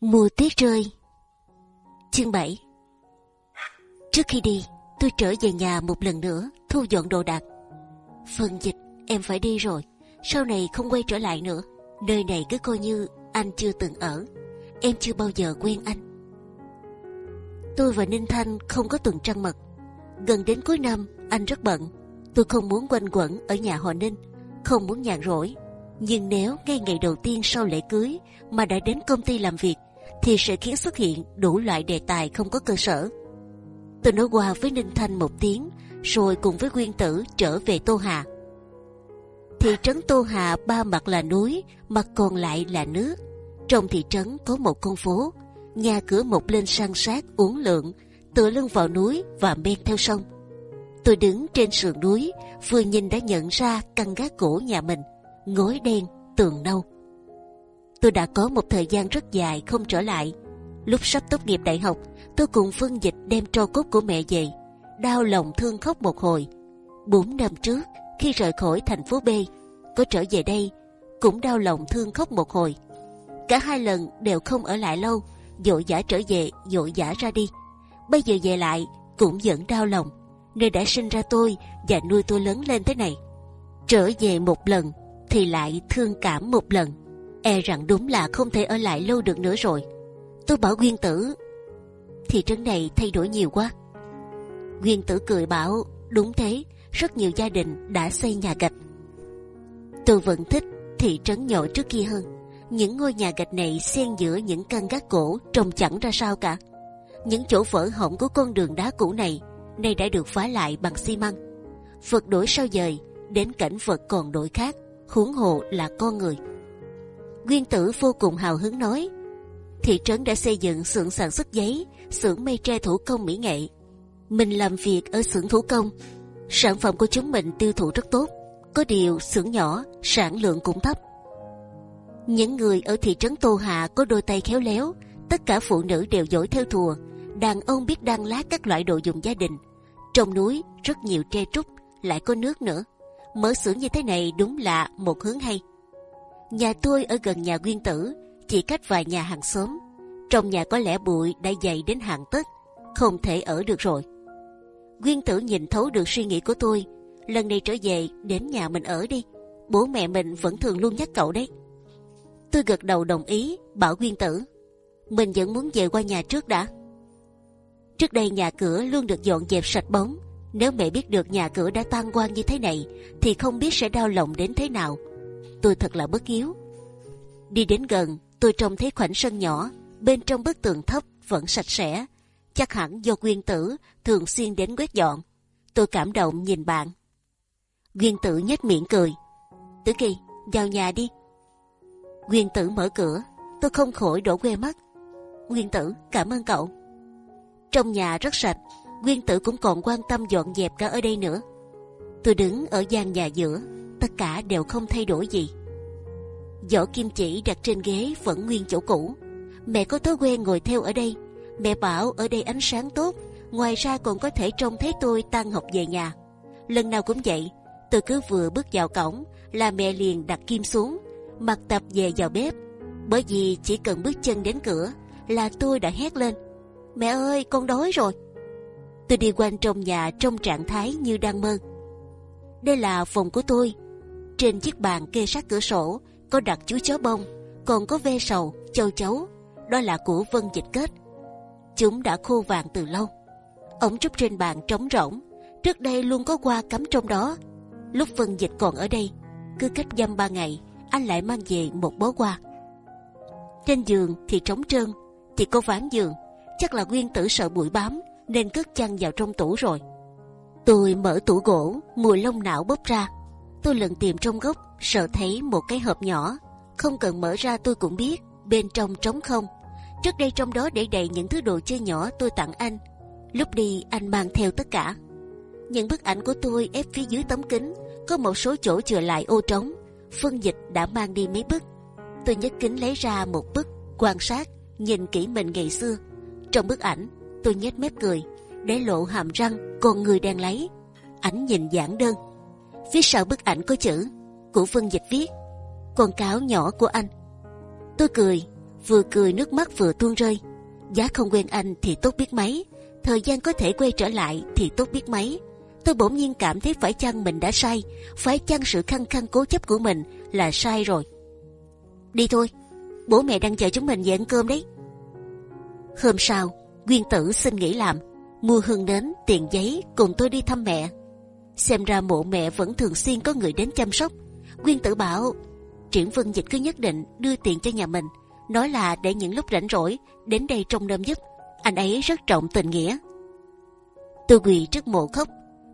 Mùa tuyết rơi Chương 7 Trước khi đi, tôi trở về nhà một lần nữa, thu dọn đồ đạc. Phần dịch, em phải đi rồi, sau này không quay trở lại nữa. Nơi này cứ coi như anh chưa từng ở, em chưa bao giờ quen anh. Tôi và Ninh Thanh không có tuần trăng mật. Gần đến cuối năm, anh rất bận. Tôi không muốn quanh quẩn ở nhà họ Ninh, không muốn nhàn rỗi. Nhưng nếu ngay ngày đầu tiên sau lễ cưới mà đã đến công ty làm việc, thì sẽ khiến xuất hiện đủ loại đề tài không có cơ sở. Tôi nói qua với Ninh Thanh một tiếng, rồi cùng với Nguyên Tử trở về Tô Hà. Thị trấn Tô Hà ba mặt là núi, mặt còn lại là nước. Trong thị trấn có một con phố, nhà cửa một lên san sát uốn lượn, tựa lưng vào núi và men theo sông. Tôi đứng trên sườn núi, vừa nhìn đã nhận ra căn gác cổ nhà mình, ngói đen, tường nâu. Tôi đã có một thời gian rất dài không trở lại. Lúc sắp tốt nghiệp đại học, tôi cùng phương dịch đem tro cốt của mẹ về, đau lòng thương khóc một hồi. Bốn năm trước, khi rời khỏi thành phố B, có trở về đây, cũng đau lòng thương khóc một hồi. Cả hai lần đều không ở lại lâu, dội dã trở về, dội dã ra đi. Bây giờ về lại cũng vẫn đau lòng, nơi đã sinh ra tôi và nuôi tôi lớn lên thế này. Trở về một lần thì lại thương cảm một lần e rằng đúng là không thể ở lại lâu được nữa rồi. Tôi bảo Nguyên Tử, thị trấn này thay đổi nhiều quá. Nguyên Tử cười bảo, đúng thế, rất nhiều gia đình đã xây nhà gạch. Tôi vẫn thích thị trấn nhỏ trước kia hơn. Những ngôi nhà gạch này xen giữa những căn gác cổ trông chẳng ra sao cả. Những chỗ vỡ hỏng của con đường đá cũ này nay đã được phá lại bằng xi măng. Vật đổi sao dời, đến cảnh vật còn đổi khác, huống hồ là con người. Nguyên Tử vô cùng hào hứng nói: thị trấn đã xây dựng xưởng sản xuất giấy, xưởng mây tre thủ công mỹ nghệ. Mình làm việc ở xưởng thủ công, sản phẩm của chúng mình tiêu thụ rất tốt. Có điều xưởng nhỏ, sản lượng cũng thấp. Những người ở thị trấn Tô Hà có đôi tay khéo léo, tất cả phụ nữ đều giỏi theo thùa, đàn ông biết đan lá các loại đồ dùng gia đình. Trong núi rất nhiều tre trúc, lại có nước nữa. Mở xưởng như thế này đúng là một hướng hay. Nhà tôi ở gần nhà Nguyên Tử, chỉ cách vài nhà hàng xóm. Trong nhà có lẽ bụi đã dày đến hàng tấc, không thể ở được rồi. Nguyên Tử nhìn thấu được suy nghĩ của tôi. Lần này trở về đến nhà mình ở đi. Bố mẹ mình vẫn thường luôn nhắc cậu đấy. Tôi gật đầu đồng ý, bảo Nguyên Tử. Mình vẫn muốn về qua nhà trước đã. Trước đây nhà cửa luôn được dọn dẹp sạch bóng. Nếu mẹ biết được nhà cửa đã tan quan như thế này, thì không biết sẽ đau lòng đến thế nào tôi thật là bất hiếu. Đi đến gần, tôi trông thấy khoảnh sân nhỏ, bên trong bức tường thấp vẫn sạch sẽ. Chắc hẳn do Nguyên Tử thường xuyên đến quét dọn. Tôi cảm động nhìn bạn. Nguyên Tử nhếch miệng cười. Tử Kỳ, vào nhà đi. Nguyên Tử mở cửa, tôi không khỏi đổ que mắt. Nguyên Tử, cảm ơn cậu. Trong nhà rất sạch, Nguyên Tử cũng còn quan tâm dọn dẹp cả ở đây nữa. Tôi đứng ở gian nhà giữa, tất cả đều không thay đổi gì. Vỏ kim chỉ đặt trên ghế vẫn nguyên chỗ cũ. Mẹ có thói quen ngồi theo ở đây. Mẹ bảo ở đây ánh sáng tốt, ngoài ra còn có thể trông thấy tôi tan học về nhà. Lần nào cũng vậy, tôi cứ vừa bước vào cổng là mẹ liền đặt kim xuống, mặc tập về vào bếp. Bởi vì chỉ cần bước chân đến cửa là tôi đã hét lên: mẹ ơi, con đói rồi. Tôi đi quanh trong nhà trong trạng thái như đang mơ. Đây là phòng của tôi, trên chiếc bàn kê sát cửa sổ có đặt chú chó bông, còn có ve sầu, châu chấu. Đó là của Vân Dịch Kết. Chúng đã khô vàng từ lâu. Ống trúc trên bàn trống rỗng. Trước đây luôn có hoa cắm trong đó. Lúc Vân Dịch còn ở đây, cứ cách dăm ba ngày, anh lại mang về một bó hoa. Trên giường thì trống trơn, chỉ có ván giường. Chắc là Nguyên Tử sợ bụi bám nên cất chăn vào trong tủ rồi. Tôi mở tủ gỗ, mùi lông não bốc ra, Tôi lần tìm trong góc, sợ thấy một cái hộp nhỏ, không cần mở ra tôi cũng biết bên trong trống không. Trước đây trong đó để đầy những thứ đồ chơi nhỏ tôi tặng anh. Lúc đi anh mang theo tất cả. Những bức ảnh của tôi ép phía dưới tấm kính, có một số chỗ chừa lại ô trống. Phân dịch đã mang đi mấy bức. Tôi nhấc kính lấy ra một bức, quan sát, nhìn kỹ mình ngày xưa. Trong bức ảnh, tôi nhếch mép cười, để lộ hàm răng, còn người đang lấy. Ảnh nhìn giản đơn, Phía sau bức ảnh có chữ của Vân Dịch viết con cáo nhỏ của anh. Tôi cười, vừa cười nước mắt vừa tuôn rơi. Giá không quen anh thì tốt biết mấy, thời gian có thể quay trở lại thì tốt biết mấy. Tôi bỗng nhiên cảm thấy phải chăng mình đã sai, phải chăng sự khăng khăng cố chấp của mình là sai rồi. Đi thôi, bố mẹ đang chờ chúng mình về ăn cơm đấy. Hôm sau, Nguyên Tử xin nghỉ làm, mua hương nến, tiền giấy cùng tôi đi thăm mẹ. Xem ra mộ mẹ vẫn thường xuyên có người đến chăm sóc. Nguyên Tử bảo, Triển Vân Dịch cứ nhất định đưa tiền cho nhà mình, nói là để những lúc rảnh rỗi đến đây trông nom giúp. Anh ấy rất trọng tình nghĩa. Tôi quỳ trước mộ khóc.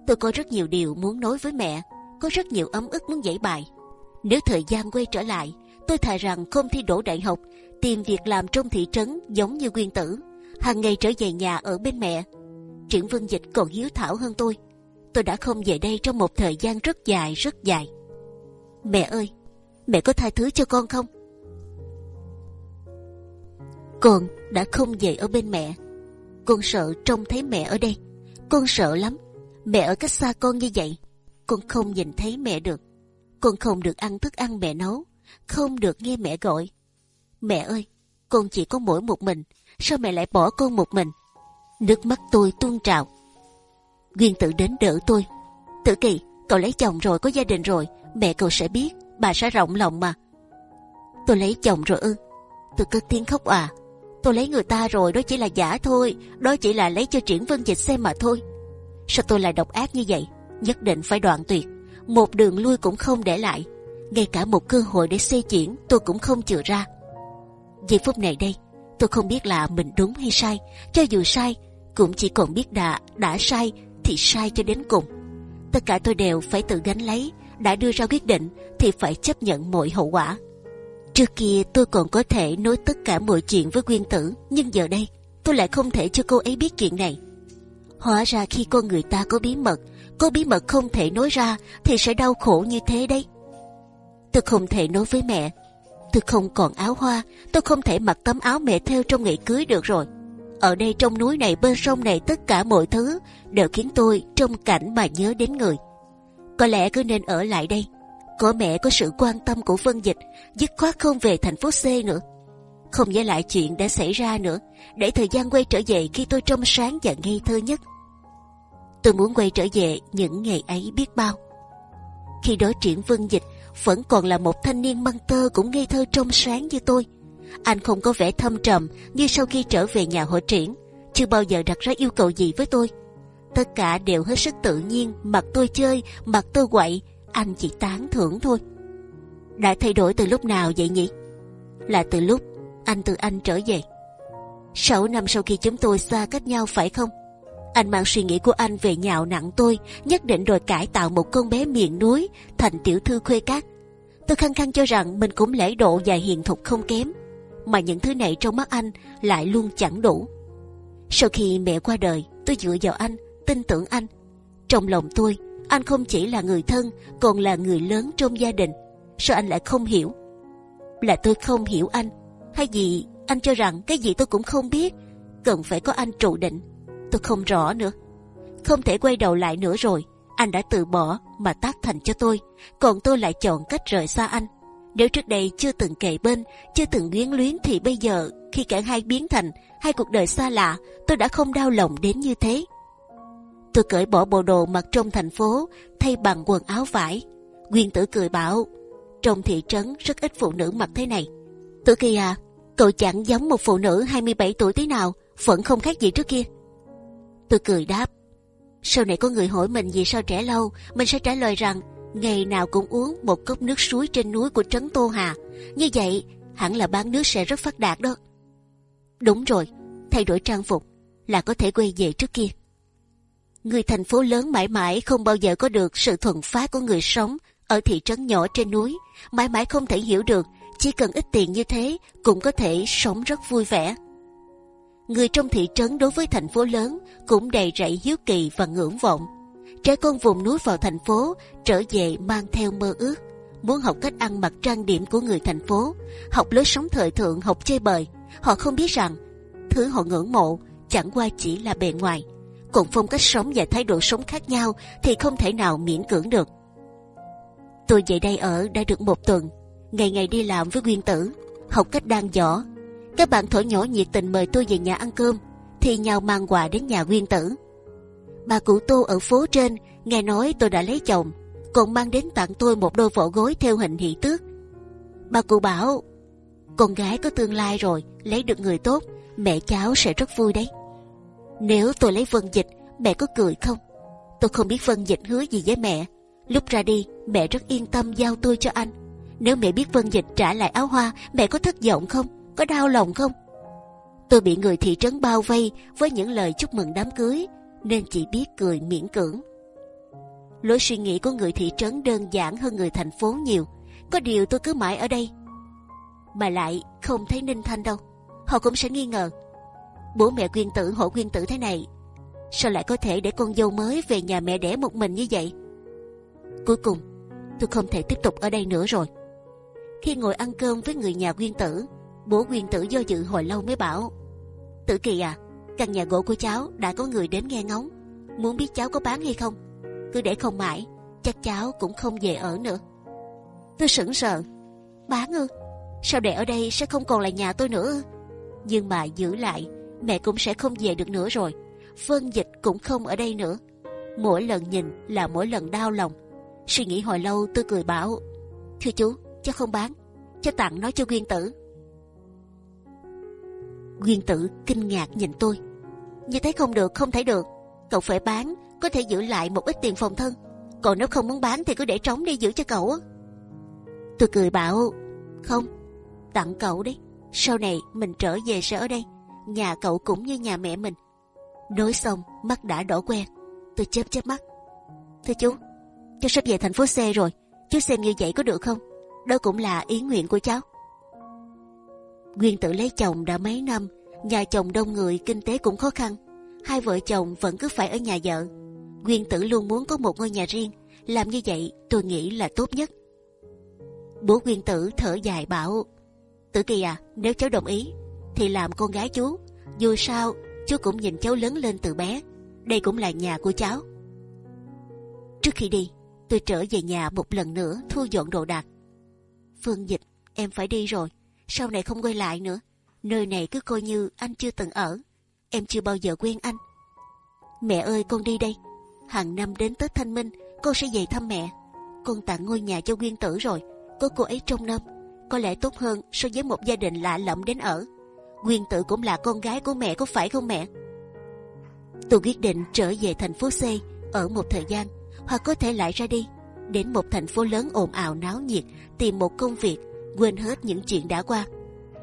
Tôi có rất nhiều điều muốn nói với mẹ, có rất nhiều ấm ức muốn giải bày. Nếu thời gian quay trở lại, tôi thà rằng không thi đỗ đại học, tìm việc làm trong thị trấn giống như Nguyên Tử, hàng ngày trở về nhà ở bên mẹ. Triển Vân Dịch còn hiếu thảo hơn tôi. Tôi đã không về đây trong một thời gian rất dài rất dài. Mẹ ơi, mẹ có tha thứ cho con không? Con đã không về ở bên mẹ. Con sợ trông thấy mẹ ở đây. Con sợ lắm. Mẹ ở cách xa con như vậy, con không nhìn thấy mẹ được. Con không được ăn thức ăn mẹ nấu, không được nghe mẹ gọi. Mẹ ơi, con chỉ có mỗi một mình, sao mẹ lại bỏ con một mình? Nước mắt tôi tuôn trào. Duyên tự đến đỡ tôi. Tử kỳ, cậu lấy chồng rồi, có gia đình rồi, mẹ cậu sẽ biết, bà sẽ rộng lòng mà. Tôi lấy chồng rồi ư? Tôi cất tiếng khóc à? Tôi lấy người ta rồi, đó chỉ là giả thôi, đó chỉ là lấy cho triển vân dịch xem mà thôi. Sao tôi lại độc ác như vậy? Nhất định phải đoạn tuyệt, một đường lui cũng không để lại, ngay cả một cơ hội để xây chuyển tôi cũng không chừa ra. Giây phút này đây, tôi không biết là mình đúng hay sai, cho dù sai cũng chỉ còn biết đã đã sai thì sai cho đến cùng. Tất cả tôi đều phải tự gánh lấy, đã đưa ra quyết định thì phải chấp nhận mọi hậu quả. Trước kia tôi còn có thể nói tất cả mọi chuyện với Quyên Tử, nhưng giờ đây tôi lại không thể cho cô ấy biết chuyện này. Hóa ra khi con người ta có bí mật, có bí mật không thể nói ra thì sẽ đau khổ như thế đấy. Tôi không thể nói với mẹ, tôi không còn áo hoa, tôi không thể mặc tấm áo mẹ theo trong ngày cưới được rồi. Ở đây trong núi này bên sông này tất cả mọi thứ đều khiến tôi trong cảnh mà nhớ đến người. Có lẽ cứ nên ở lại đây. Có mẹ có sự quan tâm của Vân Dịch, dứt khoát không về thành phố C nữa. Không nhớ lại chuyện đã xảy ra nữa, để thời gian quay trở về khi tôi trong sáng và ngây thơ nhất. Tôi muốn quay trở về những ngày ấy biết bao. Khi đó triển Vân Dịch vẫn còn là một thanh niên măng tơ cũng ngây thơ trong sáng như tôi. Anh không có vẻ thâm trầm như sau khi trở về nhà hội triển, chưa bao giờ đặt ra yêu cầu gì với tôi. Tất cả đều hết sức tự nhiên, mặt tôi chơi, mặt tôi quậy, anh chỉ tán thưởng thôi. Đã thay đổi từ lúc nào vậy nhỉ? Là từ lúc anh từ anh trở về. Sáu năm sau khi chúng tôi xa cách nhau phải không? Anh mang suy nghĩ của anh về nhạo nặng tôi, nhất định rồi cải tạo một con bé miền núi thành tiểu thư khuê cát. Tôi khăng khăng cho rằng mình cũng lễ độ và hiền thục không kém, mà những thứ này trong mắt anh lại luôn chẳng đủ. Sau khi mẹ qua đời, tôi dựa vào anh, tin tưởng anh. Trong lòng tôi, anh không chỉ là người thân, còn là người lớn trong gia đình. Sao anh lại không hiểu? Là tôi không hiểu anh, hay gì anh cho rằng cái gì tôi cũng không biết, cần phải có anh trụ định tôi không rõ nữa. Không thể quay đầu lại nữa rồi. Anh đã từ bỏ mà tác thành cho tôi, còn tôi lại chọn cách rời xa anh. Nếu trước đây chưa từng kề bên, chưa từng quyến luyến thì bây giờ khi cả hai biến thành hai cuộc đời xa lạ, tôi đã không đau lòng đến như thế. Tôi cởi bỏ bộ đồ mặc trong thành phố, thay bằng quần áo vải. Nguyên tử cười bảo, trong thị trấn rất ít phụ nữ mặc thế này. Tử kỳ à, cậu chẳng giống một phụ nữ 27 tuổi tí nào, vẫn không khác gì trước kia. Tôi cười đáp. Sau này có người hỏi mình vì sao trẻ lâu, mình sẽ trả lời rằng ngày nào cũng uống một cốc nước suối trên núi của trấn Tô Hà. Như vậy hẳn là bán nước sẽ rất phát đạt đó. Đúng rồi, thay đổi trang phục là có thể quay về trước kia. Người thành phố lớn mãi mãi không bao giờ có được sự thuận phá của người sống ở thị trấn nhỏ trên núi, mãi mãi không thể hiểu được chỉ cần ít tiền như thế cũng có thể sống rất vui vẻ người trong thị trấn đối với thành phố lớn cũng đầy rẫy hiếu kỳ và ngưỡng vọng. Trẻ con vùng núi vào thành phố trở về mang theo mơ ước, muốn học cách ăn mặc trang điểm của người thành phố, học lối sống thời thượng, học chơi bời. Họ không biết rằng thứ họ ngưỡng mộ chẳng qua chỉ là bề ngoài, còn phong cách sống và thái độ sống khác nhau thì không thể nào miễn cưỡng được. Tôi về đây ở đã được một tuần, ngày ngày đi làm với Nguyên Tử, học cách đan giỏ, Các bạn thổi nhỏ nhiệt tình mời tôi về nhà ăn cơm, thì nhau mang quà đến nhà Nguyên Tử. Bà cụ Tô ở phố trên nghe nói tôi đã lấy chồng, còn mang đến tặng tôi một đôi vỏ gối theo hình hỷ tước. Bà cụ bảo con gái có tương lai rồi, lấy được người tốt, mẹ cháu sẽ rất vui đấy. Nếu tôi lấy Vân Dịch, mẹ có cười không? Tôi không biết Vân Dịch hứa gì với mẹ. Lúc ra đi, mẹ rất yên tâm giao tôi cho anh. Nếu mẹ biết Vân Dịch trả lại áo hoa, mẹ có thất vọng không? Có đau lòng không? Tôi bị người thị trấn bao vây với những lời chúc mừng đám cưới, nên chỉ biết cười miễn cưỡng. Lối suy nghĩ của người thị trấn đơn giản hơn người thành phố nhiều. Có điều tôi cứ mãi ở đây, mà lại không thấy Ninh Thanh đâu. Họ cũng sẽ nghi ngờ. Bố mẹ quyên tử hộ quyên tử thế này, sao lại có thể để con dâu mới về nhà mẹ đẻ một mình như vậy? Cuối cùng, tôi không thể tiếp tục ở đây nữa rồi. Khi ngồi ăn cơm với người nhà quyên tử, bố quyên tử do dự hồi lâu mới bảo: Tử Kỳ à, căn nhà gỗ của cháu đã có người đến nghe ngóng, muốn biết cháu có bán hay không? Cứ để không mãi, chắc cháu cũng không về ở nữa. Tôi sững sờ, bán ư? Sao để ở đây sẽ không còn là nhà tôi nữa? Nhưng mà giữ lại, mẹ cũng sẽ không về được nữa rồi. phân Dịch cũng không ở đây nữa. Mỗi lần nhìn là mỗi lần đau lòng. Suy nghĩ hồi lâu tôi cười bảo, thưa chú, cháu không bán, cháu tặng nó cho Nguyên Tử. Nguyên Tử kinh ngạc nhìn tôi, như thế không được, không thể được. Cậu phải bán, có thể giữ lại một ít tiền phòng thân. Còn nếu không muốn bán thì cứ để trống đi giữ cho cậu. Tôi cười bảo, không, tặng cậu đấy. Sau này mình trở về sẽ ở đây, nhà cậu cũng như nhà mẹ mình. Nói xong, mắt đã đỏ quen. Tôi chớp chớp mắt. Thưa chú, cháu sắp về thành phố C rồi. Chú xem như vậy có được không? Đó cũng là ý nguyện của cháu. Nguyên Tử lấy chồng đã mấy năm, nhà chồng đông người, kinh tế cũng khó khăn. Hai vợ chồng vẫn cứ phải ở nhà vợ. Nguyên tử luôn muốn có một ngôi nhà riêng. Làm như vậy tôi nghĩ là tốt nhất. Bố Nguyên tử thở dài bảo Tử Kỳ à, nếu cháu đồng ý, thì làm con gái chú. Dù sao, chú cũng nhìn cháu lớn lên từ bé. Đây cũng là nhà của cháu. Trước khi đi, tôi trở về nhà một lần nữa thu dọn đồ đạc. Phương Dịch, em phải đi rồi. Sau này không quay lại nữa. Nơi này cứ coi như anh chưa từng ở. Em chưa bao giờ quen anh. Mẹ ơi, con đi đây. Hàng năm đến Tết Thanh Minh, con sẽ về thăm mẹ. Con tặng ngôi nhà cho Nguyên Tử rồi. Có cô ấy trông nom có lẽ tốt hơn so với một gia đình lạ lẫm đến ở. Nguyên Tử cũng là con gái của mẹ có phải không mẹ? Tôi quyết định trở về thành phố C ở một thời gian, hoặc có thể lại ra đi đến một thành phố lớn ồn ào náo nhiệt tìm một công việc quên hết những chuyện đã qua.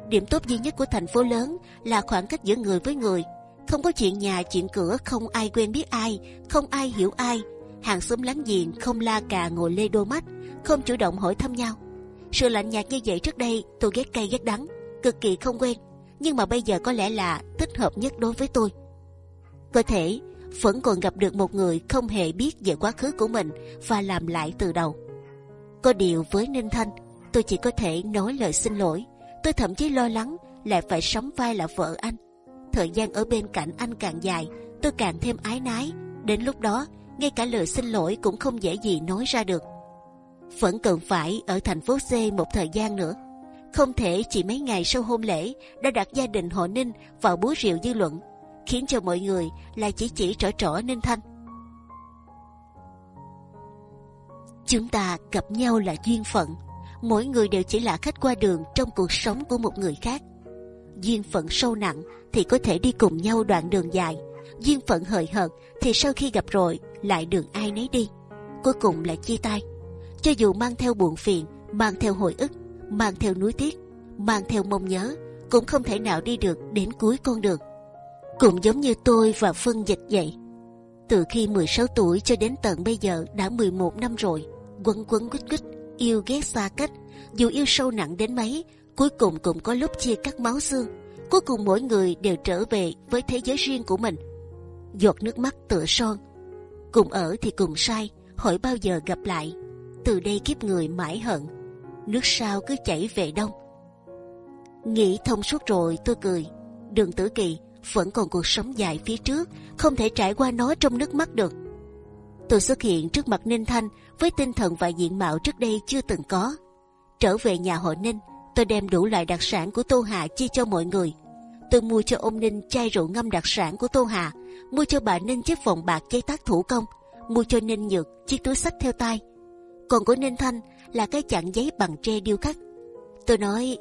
Điểm tốt duy nhất của thành phố lớn là khoảng cách giữa người với người, không có chuyện nhà chuyện cửa, không ai quen biết ai, không ai hiểu ai, hàng xóm láng giềng không la cà ngồi lê đôi mắt, không chủ động hỏi thăm nhau sự lạnh nhạt như vậy trước đây tôi ghét cay ghét đắng, cực kỳ không quen. Nhưng mà bây giờ có lẽ là thích hợp nhất đối với tôi. Có thể vẫn còn gặp được một người không hề biết về quá khứ của mình và làm lại từ đầu. Có điều với Ninh Thanh, tôi chỉ có thể nói lời xin lỗi. Tôi thậm chí lo lắng lại phải sống vai là vợ anh. Thời gian ở bên cạnh anh càng dài, tôi càng thêm ái nái. Đến lúc đó, ngay cả lời xin lỗi cũng không dễ gì nói ra được vẫn cần phải ở thành phố C một thời gian nữa. Không thể chỉ mấy ngày sau hôn lễ đã đặt gia đình họ Ninh vào búa rượu dư luận, khiến cho mọi người là chỉ chỉ trỏ trỏ Ninh Thanh. Chúng ta gặp nhau là duyên phận, mỗi người đều chỉ là khách qua đường trong cuộc sống của một người khác. Duyên phận sâu nặng thì có thể đi cùng nhau đoạn đường dài, duyên phận hời hợt thì sau khi gặp rồi lại đường ai nấy đi, cuối cùng là chia tay cho dù mang theo buồn phiền, mang theo hồi ức, mang theo nuối tiếc, mang theo mong nhớ, cũng không thể nào đi được đến cuối con đường. Cũng giống như tôi và Phân Dịch vậy. Từ khi 16 tuổi cho đến tận bây giờ đã 11 năm rồi, quấn quấn quýt quýt, yêu ghét xa cách, dù yêu sâu nặng đến mấy, cuối cùng cũng có lúc chia cắt máu xương. Cuối cùng mỗi người đều trở về với thế giới riêng của mình. Giọt nước mắt tựa son, cùng ở thì cùng sai, hỏi bao giờ gặp lại. Từ đây kiếp người mãi hận. Nước sao cứ chảy về đông. Nghĩ thông suốt rồi tôi cười. Đường tử kỳ vẫn còn cuộc sống dài phía trước không thể trải qua nó trong nước mắt được tôi xuất hiện trước mặt ninh thanh với tinh thần và diện mạo trước đây chưa từng có trở về nhà họ ninh Tôi đem đủ loại đặc sản của Tô Hà chia cho mọi người. Tôi mua cho ông Ninh chai rượu ngâm đặc sản của Tô Hà, mua cho bà Ninh chiếc vòng bạc chế tác thủ công, mua cho Ninh Nhược chiếc túi sách theo tay. Còn của Ninh Thanh là cái chặn giấy bằng tre điêu khắc. Tôi nói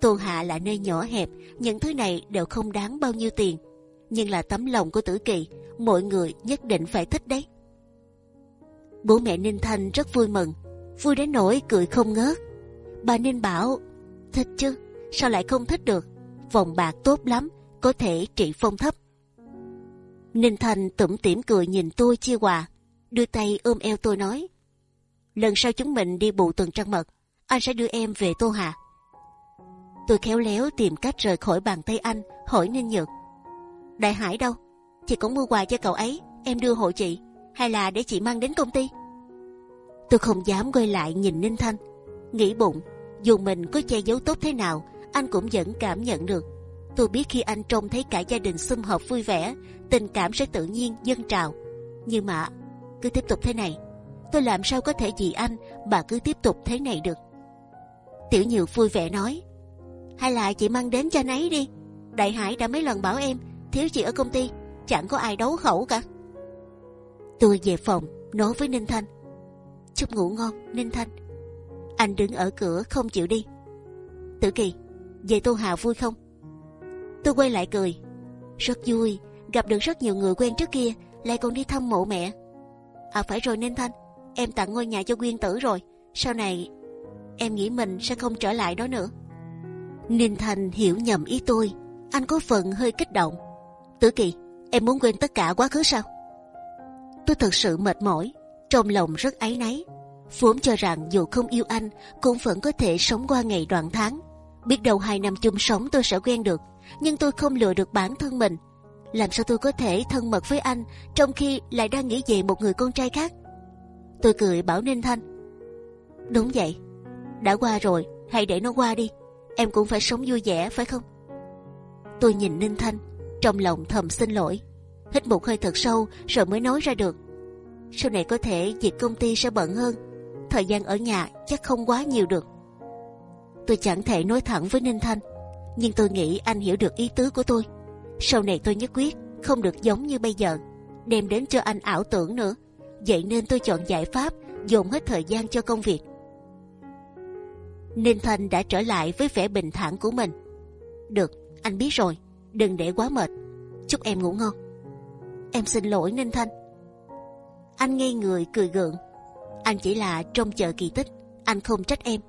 Tô Hà là nơi nhỏ hẹp, những thứ này đều không đáng bao nhiêu tiền, nhưng là tấm lòng của Tử Kỳ, mọi người nhất định phải thích đấy. Bố mẹ Ninh Thanh rất vui mừng, vui đến nỗi cười không ngớt. Bà Ninh bảo thích chứ, sao lại không thích được? Vòng bạc tốt lắm, có thể trị phong thấp. Ninh Thanh tủm tỉm cười nhìn tôi chia quà, đưa tay ôm eo tôi nói: lần sau chúng mình đi bù tuần trăng mật, anh sẽ đưa em về Tô Hà. Tôi khéo léo tìm cách rời khỏi bàn tay anh, hỏi Ninh Nhược: Đại Hải đâu? Chị cũng mua quà cho cậu ấy, em đưa hộ chị, hay là để chị mang đến công ty? Tôi không dám quay lại nhìn Ninh Thanh, nghĩ bụng dù mình có che giấu tốt thế nào, anh cũng vẫn cảm nhận được. Tôi biết khi anh trông thấy cả gia đình sum họp vui vẻ, tình cảm sẽ tự nhiên dâng trào. Nhưng mà cứ tiếp tục thế này, tôi làm sao có thể vì anh mà cứ tiếp tục thế này được? Tiểu nhiều vui vẻ nói, hay là chị mang đến cho anh ấy đi. Đại Hải đã mấy lần bảo em thiếu chị ở công ty, chẳng có ai đấu khẩu cả. Tôi về phòng nói với Ninh Thanh, chúc ngủ ngon Ninh Thanh. Anh đứng ở cửa không chịu đi. Tử Kỳ, về Tô Hà vui không? Tôi quay lại cười, rất vui, gặp được rất nhiều người quen trước kia, lại còn đi thăm mộ mẹ. À phải rồi Ninh Thanh, em tặng ngôi nhà cho Quyên Tử rồi, sau này em nghĩ mình sẽ không trở lại đó nữa. Ninh thanh hiểu nhầm ý tôi, anh có phần hơi kích động. Tử Kỳ, em muốn quên tất cả quá khứ sao? Tôi thật sự mệt mỏi, trong lòng rất áy náy. Vốn cho rằng dù không yêu anh, cũng vẫn có thể sống qua ngày đoạn tháng. Biết đâu hai năm chung sống tôi sẽ quen được, nhưng tôi không lừa được bản thân mình. Làm sao tôi có thể thân mật với anh trong khi lại đang nghĩ về một người con trai khác? Tôi cười bảo Ninh Thanh. Đúng vậy, đã qua rồi, hãy để nó qua đi em cũng phải sống vui vẻ phải không? Tôi nhìn Ninh Thanh, trong lòng thầm xin lỗi, hít một hơi thật sâu rồi mới nói ra được. Sau này có thể việc công ty sẽ bận hơn, thời gian ở nhà chắc không quá nhiều được. Tôi chẳng thể nói thẳng với Ninh Thanh, nhưng tôi nghĩ anh hiểu được ý tứ của tôi. Sau này tôi nhất quyết không được giống như bây giờ, đem đến cho anh ảo tưởng nữa. Vậy nên tôi chọn giải pháp dồn hết thời gian cho công việc Ninh Thanh đã trở lại với vẻ bình thản của mình. Được, anh biết rồi, đừng để quá mệt. Chúc em ngủ ngon. Em xin lỗi Ninh Thanh. Anh ngây người cười gượng. Anh chỉ là trông chờ kỳ tích, anh không trách em.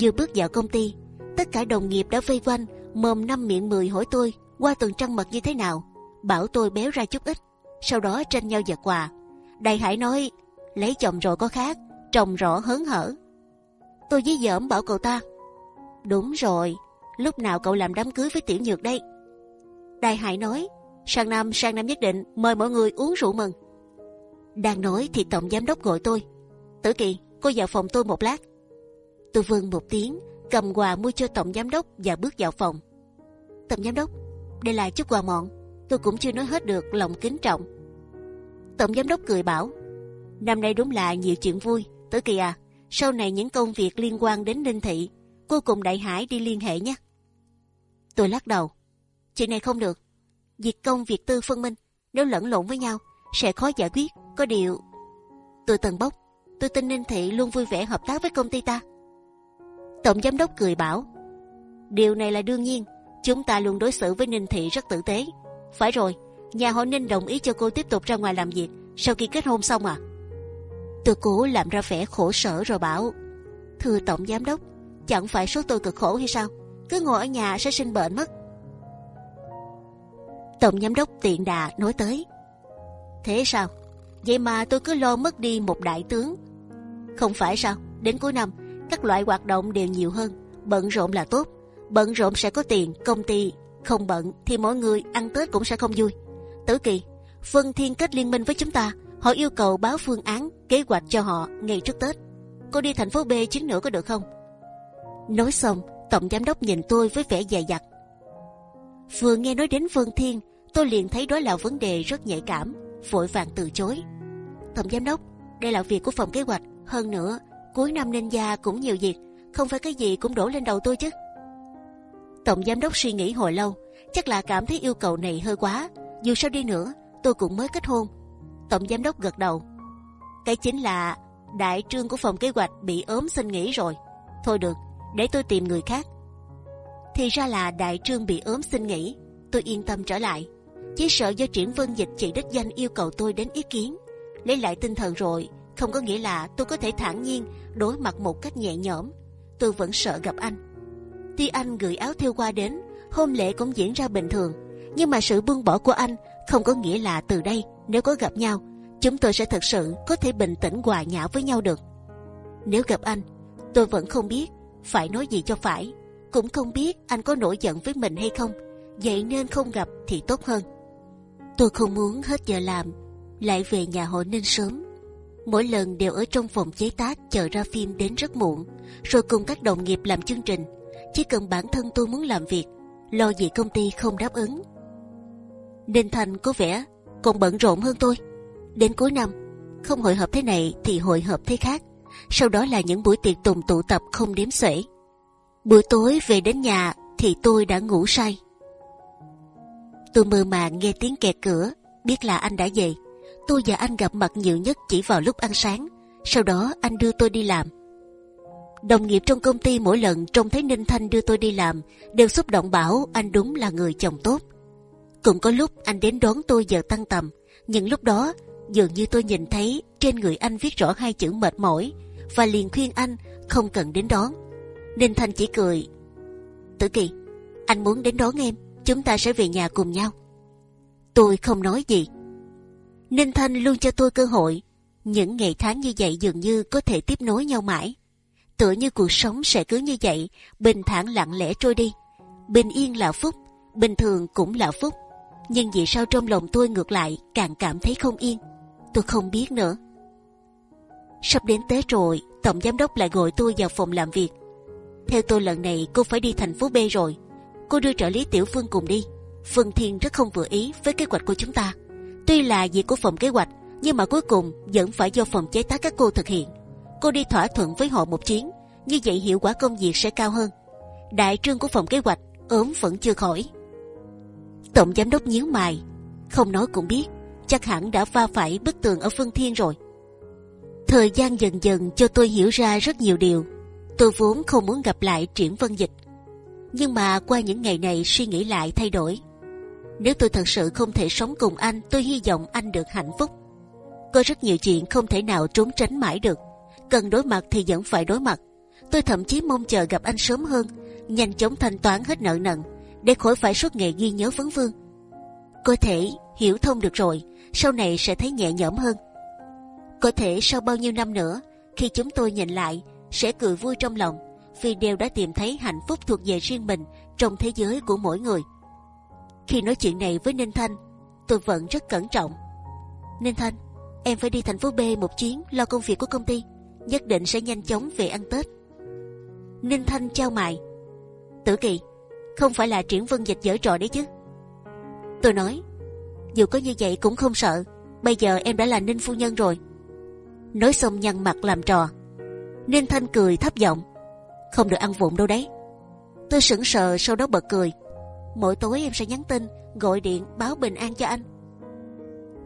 Vừa bước vào công ty, tất cả đồng nghiệp đã vây quanh, mồm năm miệng mười hỏi tôi qua tuần trăng mật như thế nào, bảo tôi béo ra chút ít, sau đó tranh nhau giật quà. Đại Hải nói lấy chồng rồi có khác, chồng rõ hớn hở Tôi dí dỏm bảo cậu ta. Đúng rồi, lúc nào cậu làm đám cưới với tiểu nhược đây? Đại Hải nói, sang năm sang năm nhất định mời mọi người uống rượu mừng. Đang nói thì tổng giám đốc gọi tôi. Tử Kỳ, cô vào phòng tôi một lát. Tôi vâng một tiếng, cầm quà mua cho tổng giám đốc và bước vào phòng. Tổng giám đốc, đây là chút quà mọn, tôi cũng chưa nói hết được lòng kính trọng. Tổng giám đốc cười bảo, năm nay đúng là nhiều chuyện vui, Tử Kỳ à, sau này những công việc liên quan đến Ninh Thị, cô cùng Đại Hải đi liên hệ nhé. Tôi lắc đầu. Chuyện này không được. Việc công việc tư phân minh, nếu lẫn lộn với nhau, sẽ khó giải quyết. Có điều... Tôi tần bốc, tôi tin Ninh Thị luôn vui vẻ hợp tác với công ty ta. Tổng giám đốc cười bảo, điều này là đương nhiên. Chúng ta luôn đối xử với Ninh Thị rất tử tế. Phải rồi, nhà họ Ninh đồng ý cho cô tiếp tục ra ngoài làm việc sau khi kết hôn xong à? Tôi cố làm ra vẻ khổ sở rồi bảo Thưa Tổng Giám Đốc Chẳng phải số tôi cực khổ hay sao Cứ ngồi ở nhà sẽ sinh bệnh mất Tổng Giám Đốc tiện đà nói tới. Thế sao? Vậy mà tôi cứ lo mất đi một đại tướng. Không phải sao? Đến cuối năm Các loại hoạt động đều nhiều hơn. Bận rộn là tốt. Bận rộn sẽ có tiền Công ty. Không bận Thì mỗi người ăn Tết cũng sẽ không vui. Tử Kỳ Vân Thiên kết liên minh với chúng ta. Họ yêu cầu báo phương án, kế hoạch cho họ ngay trước Tết. Cô đi thành phố B chuyến nữa có được không? Nói xong, tổng giám đốc nhìn tôi với vẻ dè dặt. Vừa nghe nói đến Vân Thiên, tôi liền thấy đó là vấn đề rất nhạy cảm, vội vàng từ chối. Tổng giám đốc, đây là việc của phòng kế hoạch. Hơn nữa, cuối năm nên gia cũng nhiều việc, không phải cái gì cũng đổ lên đầu tôi chứ. Tổng giám đốc suy nghĩ hồi lâu, chắc là cảm thấy yêu cầu này hơi quá. Dù sao đi nữa, tôi cũng mới kết hôn. Tổng giám đốc gật đầu. Cái chính là đại trương của phòng kế hoạch bị ốm xin nghỉ rồi. Thôi được, để tôi tìm người khác. Thì ra là đại trương bị ốm xin nghỉ. Tôi yên tâm trở lại. Chỉ sợ do triển vân dịch chỉ đích danh yêu cầu tôi đến ý kiến. Lấy lại tinh thần rồi, không có nghĩa là tôi có thể thản nhiên đối mặt một cách nhẹ nhõm. Tôi vẫn sợ gặp anh. Tuy anh gửi áo thêu qua đến, hôn lễ cũng diễn ra bình thường, nhưng mà sự buông bỏ của anh không có nghĩa là từ đây nếu có gặp nhau, chúng tôi sẽ thật sự có thể bình tĩnh hòa nhã với nhau được. Nếu gặp anh, tôi vẫn không biết phải nói gì cho phải, cũng không biết anh có nổi giận với mình hay không. Vậy nên không gặp thì tốt hơn. Tôi không muốn hết giờ làm lại về nhà hội nên sớm. Mỗi lần đều ở trong phòng chế tác chờ ra phim đến rất muộn, rồi cùng các đồng nghiệp làm chương trình. Chỉ cần bản thân tôi muốn làm việc, lo gì công ty không đáp ứng. Nên Thành có vẻ còn bận rộn hơn tôi. Đến cuối năm, không hội họp thế này thì hội họp thế khác. Sau đó là những buổi tiệc tùng tụ tập không đếm xuể. Buổi tối về đến nhà thì tôi đã ngủ say. Tôi mơ màng nghe tiếng kẹt cửa, biết là anh đã về. Tôi và anh gặp mặt nhiều nhất chỉ vào lúc ăn sáng. Sau đó anh đưa tôi đi làm. Đồng nghiệp trong công ty mỗi lần trông thấy Ninh Thanh đưa tôi đi làm đều xúc động bảo anh đúng là người chồng tốt. Cũng có lúc anh đến đón tôi giờ tăng tầm, nhưng lúc đó dường như tôi nhìn thấy trên người anh viết rõ hai chữ mệt mỏi và liền khuyên anh không cần đến đón. Ninh Thanh chỉ cười. Tử Kỳ, anh muốn đến đón em, chúng ta sẽ về nhà cùng nhau. Tôi không nói gì. Ninh Thanh luôn cho tôi cơ hội. Những ngày tháng như vậy dường như có thể tiếp nối nhau mãi. Tựa như cuộc sống sẽ cứ như vậy, bình thản lặng lẽ trôi đi. Bình yên là phúc, bình thường cũng là phúc. Nhưng vì sao trong lòng tôi ngược lại càng cảm thấy không yên? Tôi không biết nữa. Sắp đến Tết rồi, tổng giám đốc lại gọi tôi vào phòng làm việc. Theo tôi lần này cô phải đi thành phố B rồi. Cô đưa trợ lý Tiểu Phương cùng đi. Phương Thiên rất không vừa ý với kế hoạch của chúng ta. Tuy là việc của phòng kế hoạch, nhưng mà cuối cùng vẫn phải do phòng chế tác các cô thực hiện. Cô đi thỏa thuận với họ một chuyến, như vậy hiệu quả công việc sẽ cao hơn. Đại trương của phòng kế hoạch ốm vẫn chưa khỏi. Tổng giám đốc nhíu mày, không nói cũng biết, chắc hẳn đã va phải bức tường ở Phương Thiên rồi. Thời gian dần dần cho tôi hiểu ra rất nhiều điều. Tôi vốn không muốn gặp lại Triển Vân Dịch, nhưng mà qua những ngày này suy nghĩ lại thay đổi. Nếu tôi thật sự không thể sống cùng anh, tôi hy vọng anh được hạnh phúc. Có rất nhiều chuyện không thể nào trốn tránh mãi được. Cần đối mặt thì vẫn phải đối mặt. Tôi thậm chí mong chờ gặp anh sớm hơn, nhanh chóng thanh toán hết nợ nần, để khỏi phải suốt ngày ghi nhớ vấn vương. Có thể hiểu thông được rồi, sau này sẽ thấy nhẹ nhõm hơn. Có thể sau bao nhiêu năm nữa, khi chúng tôi nhìn lại, sẽ cười vui trong lòng, vì đều đã tìm thấy hạnh phúc thuộc về riêng mình trong thế giới của mỗi người. Khi nói chuyện này với Ninh Thanh, tôi vẫn rất cẩn trọng. Ninh Thanh, em phải đi thành phố B một chuyến lo công việc của công ty, nhất định sẽ nhanh chóng về ăn Tết. Ninh Thanh trao mày. Tử Kỳ, không phải là triển vân dịch dở trò đấy chứ? Tôi nói, dù có như vậy cũng không sợ. Bây giờ em đã là Ninh phu nhân rồi. Nói xong nhăn mặt làm trò. Ninh Thanh cười thấp giọng, không được ăn vụng đâu đấy. Tôi sững sờ sau đó bật cười. Mỗi tối em sẽ nhắn tin, gọi điện báo bình an cho anh.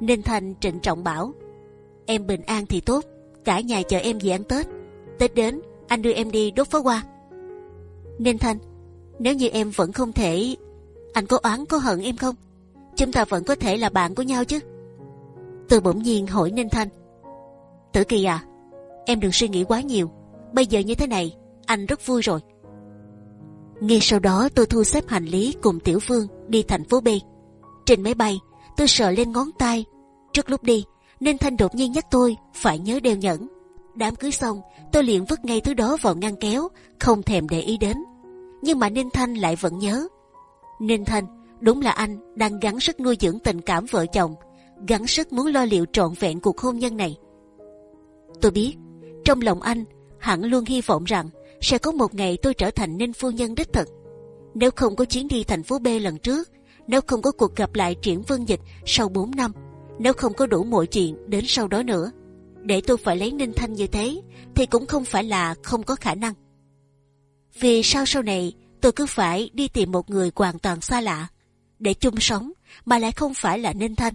Ninh Thanh trịnh trọng bảo, em bình an thì tốt, cả nhà chờ em về ăn Tết. Tết đến, anh đưa em đi đốt pháo hoa. Ninh Thanh, nếu như em vẫn không thể, anh có oán có hận em không? Chúng ta vẫn có thể là bạn của nhau chứ? Từ bỗng nhiên hỏi Ninh Thanh. Tử Kỳ à, em đừng suy nghĩ quá nhiều. Bây giờ như thế này, anh rất vui rồi. Ngay sau đó tôi thu xếp hành lý cùng Tiểu Phương đi thành phố B. Trên máy bay, tôi sờ lên ngón tay. Trước lúc đi, nên Thanh đột nhiên nhắc tôi phải nhớ đeo nhẫn. Đám cưới xong, tôi liền vứt ngay thứ đó vào ngăn kéo, không thèm để ý đến. Nhưng mà Ninh Thanh lại vẫn nhớ. Ninh Thanh, đúng là anh đang gắng sức nuôi dưỡng tình cảm vợ chồng, gắng sức muốn lo liệu trọn vẹn cuộc hôn nhân này. Tôi biết, trong lòng anh hẳn luôn hy vọng rằng sẽ có một ngày tôi trở thành Ninh phu nhân đích thực. Nếu không có chuyến đi thành phố B lần trước, nếu không có cuộc gặp lại triển vân dịch sau 4 năm, nếu không có đủ mọi chuyện đến sau đó nữa, để tôi phải lấy Ninh Thanh như thế thì cũng không phải là không có khả năng. Vì sao sau này tôi cứ phải đi tìm một người hoàn toàn xa lạ để chung sống mà lại không phải là Ninh Thanh.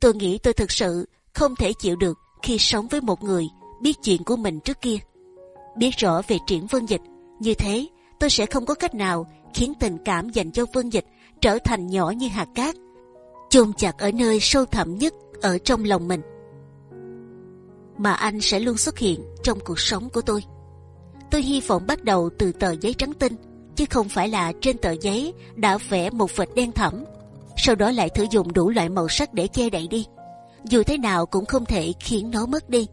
Tôi nghĩ tôi thực sự không thể chịu được khi sống với một người biết chuyện của mình trước kia, biết rõ về triển Vân Dịch. Như thế, tôi sẽ không có cách nào khiến tình cảm dành cho Vân Dịch trở thành nhỏ như hạt cát, chôn chặt ở nơi sâu thẳm nhất ở trong lòng mình. Mà anh sẽ luôn xuất hiện trong cuộc sống của tôi. Tôi hy vọng bắt đầu từ tờ giấy trắng tinh, chứ không phải là trên tờ giấy đã vẽ một vệt đen thẫm, sau đó lại thử dùng đủ loại màu sắc để che đậy đi. Dù thế nào cũng không thể khiến nó mất đi.